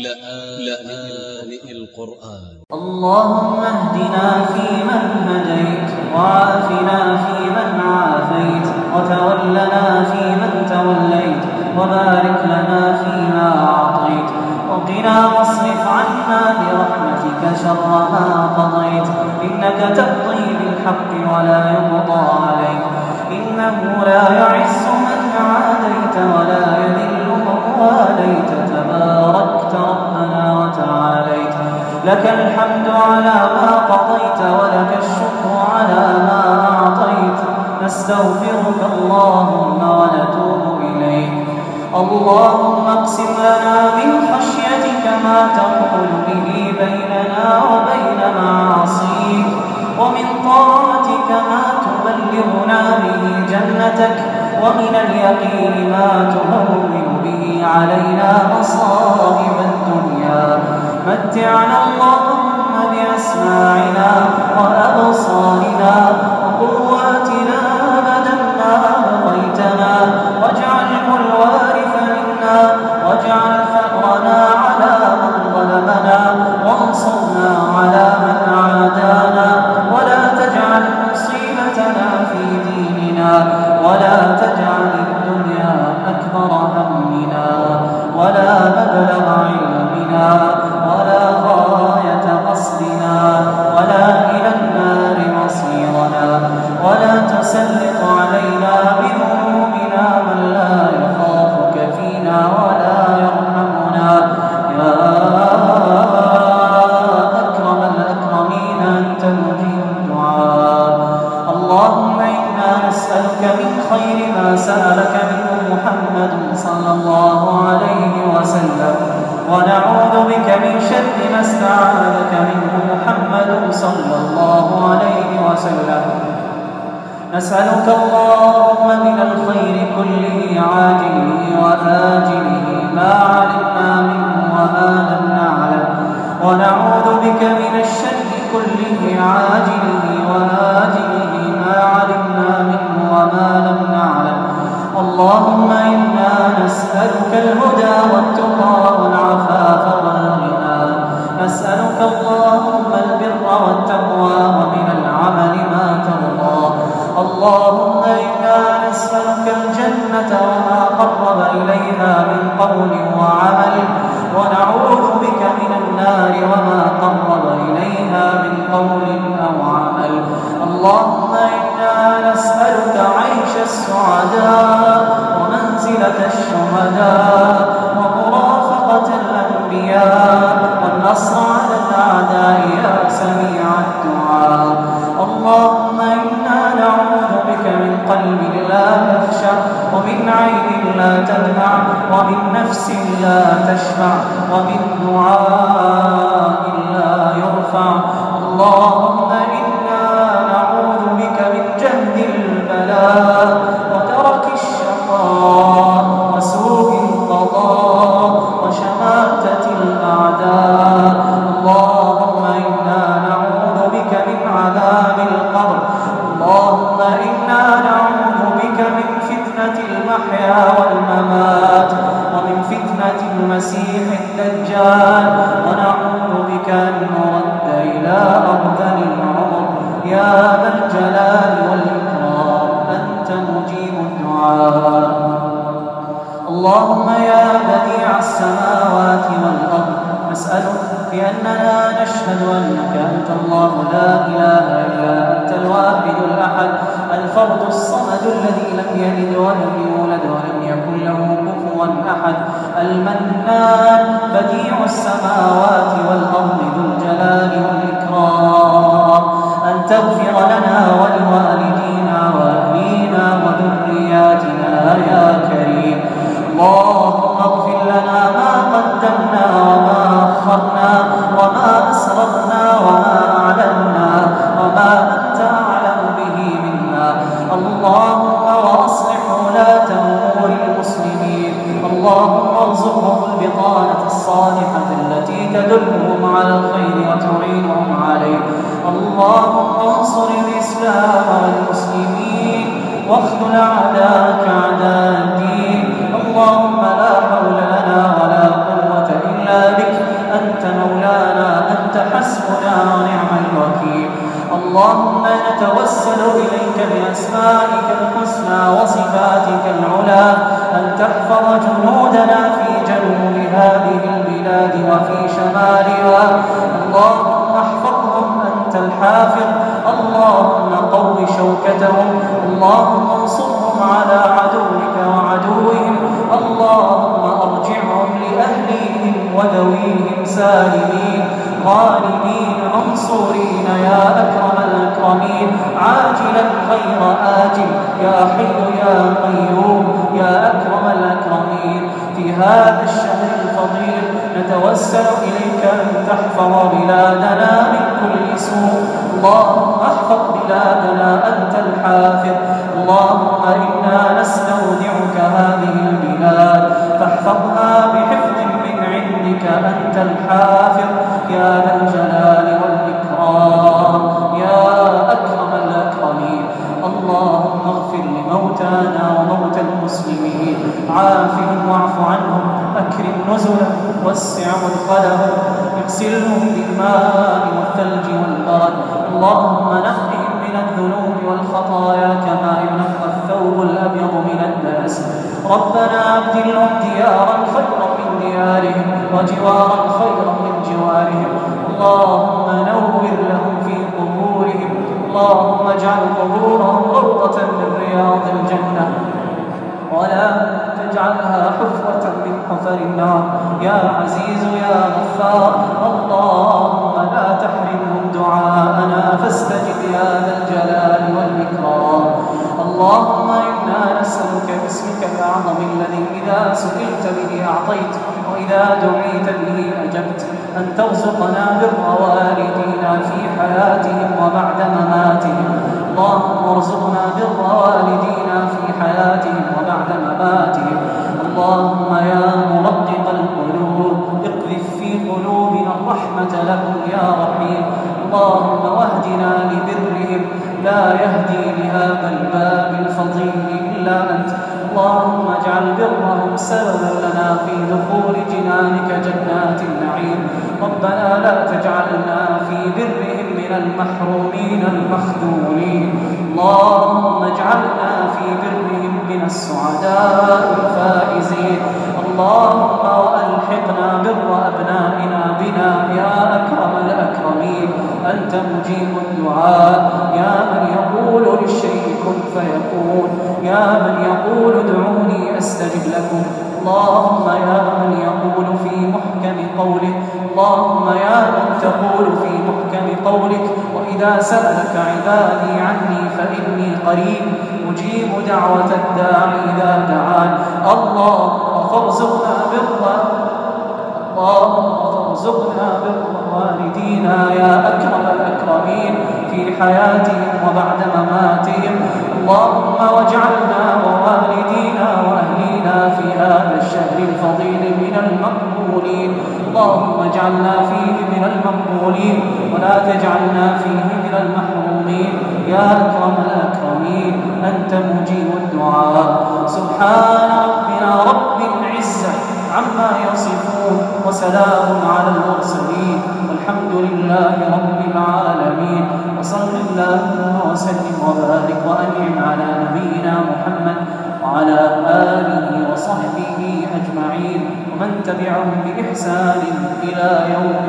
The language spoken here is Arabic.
لآن القرآن. اللهم اهدنا فيمن هديت وعافنا فيمن عافيت وتولنا فيمن توليت وبارك لنا فيما أعطيت. وقنا واصرف عنا برحمتك شر ما قضيت. إنك تقضي بالحق ولا يقضى عليك. إنه لا يعز من عاديت ولا يذل من واليت. لك الحمد على ما قضيت ولك الشكر على ما أعطيت. نستغفرك اللهم ونتوب إليك. اللهم اقسم لنا من خشيتك ما تقول به بيننا وبين معاصيك. ومن طاعتك ما تبلغنا به جنتك. ومن اليقين ما تهون به علينا مصائب الدنيا. متعنا اللهم بأسماعنا وأبصارنا وقواتنا أبدا ما أبقيتنا واجعله الوارث منا واجعل فأرنا على من ظلمنا وانصرنا على من عادانا ولا تجعل مصيبتنا في ديننا ولا تجعل الدنيا أكبر همنا ولا مبلغ علمنا وسلم. ونعوذ بك من شر ما استعاذك منه محمد صلى الله عليه وسلم. نسألك اللهم من الخير كله عاجله وآجله ما علمنا منه وما لم نعلم. ونعوذ بك من الشر كله عاجله وآجله ما علمنا منه وما لم نعلم. اللهم إنا نسألك الهدى والتقى والعفاف والغنى نسألك اللهم البر والتقوى ومن العمل ما ترضى. اللهم إنا نسألك الجنة وما قرب إليها من قول وعمل. ونعوذ بك من النار وما قرب إليها من قول أو عمل. اللهم إنا نسألك عيش السعداء ومنزلة الشهداء ومرافقة الأنبياء والنصر على الأعداء يا سميع الدعاء. اللهم إنا نعوذ بك من قلب لا يخشع ومن عين لا تدمع ومن نفس لا تشبع ومن دعاء لا يرفع. اللهم المحيا والممات ومن فتنة المسيح الدجال. ونعوذ بك أن نرد إلى أرذل العمر. يا ذا الجلال والإكرام أنت مجيب الدعاء. اللهم يا بديع السماوات والأرض نسألك بأننا نشهد أنك أنت الله لا إله إلا أنت الواحد الأحد الفرد الصمد الذي لم يلد ولم يولد ولم يكن له كفوا أحد المنان بديع السماوات والأرض ذو الجلال والإكرام. أن تغفر لنا ولوالدينا وأهلينا وذرياتنا يا كريم. اللهم أخرنا وما أسررنا وما أعلنا وما أنت أعلم به منا. اللهم وأصلح ولاة أمور المسلمين. اللهم ارزقهم البطانة الصالحة التي تدلهم على الخير وتعينهم عليه. نتوسل إليك بأسمائك الحسنى وصفاتك العلى أن تحفظ جنودنا في جنوب هذه البلاد وفي شمالها. اللهم احفظهم أنت الحافظ. اللهم قو شوكتهم. اللهم انصرهم على عدوك وعدوهم. اللهم أرجعهم لأهليهم وذويهم سالمين. غالبين منصورين يا أكرم الأكرمين. عاجلا غير آجل يا حي يا قيوم يا أكرم الأكرمين. في هذا الشهر الفضيل نتوسل إليك أن تحفظ بلادنا من كل سوء. اللهم احفظ بلادنا أنت الحافظ. اللهم إنا نستودعك هذه البلاد. فاحفظها بحفظ من عندك أنت الحافظ. يا ذا الجلال والإكرام يا أكرم الأكرمين. اللهم اغفر لموتانا وموتى المسلمين. عافهم واعف عنهم أكرم نزلهم وسع مدخلهم اغسلهم بالماء والثلج والبرد. اللهم نقهم من الذنوب والخطايا كما ينقى الثوب الأبيض من الدنس ربنا أبدلهم ديارا خيرا من ديارهم وجوارا خيرا من جوارهم. اللهم نور لهم في قبورهم. اللهم اجعل قبورهم روضة من رياض الجنة. ولا تجعلها حفرة من حفر النار. يا عزيز يا غفار اللهم أن ترزقنا بر والدينا في حياتهم وبعد مماتهم. اللهم ارزقنا بر والدينا في حياتهم وبعد مماتهم. اللهم يا مرقق القلوب اقذف في قلوبنا الرحمة لهم يا رحيم. اللهم واهدنا لبرهم لا يهدي لهذا الباب الفضيل إلا أنت. اللهم اجعل برهم سببا لنا في دخول جنانك جنات النعيم. ربنا لا تجعلنا في برهم من المحرومين المخذولين. اللهم اجعلنا في برهم من السعداء الفائزين. اللهم وألحقنا بر أبنائنا بنا يا أكرم الأكرمين. أنت مجيب الدعاء. يا من يقول للشيء كن فيكون. يا من يقول ادعوني أستجب لكم. اللهم يا من يقول في محكم قوله اللهم يا من تقول في محكم قولك. وإذا سألك عبادي عني فإني قريب. أجيب دعوة الداعي إذا دعان. اللهم اللهم فارزقنا بر والدينا يا أكرم الأكرمين في حياتهم وبعد مماتهم. اللهم واجعلنا ووالدينا وأهلينا في هذا الشهر الفضيل من المقبولين. اللهم اجعلنا فيه من المقبولين ولا تجعلنا فيه من المحرومين. يا أكرم الأكرمين أنت مجيب الدعاء. سبحان ربنا رب العزة عما يصفون. وسلام على المرسلين والحمد لله رب العالمين. وصل اللهم وسلم وبارك وأنعم على نبينا محمد وعلى آله وصحبه أجمعين. ومن تبعهم بإحسان إلى يوم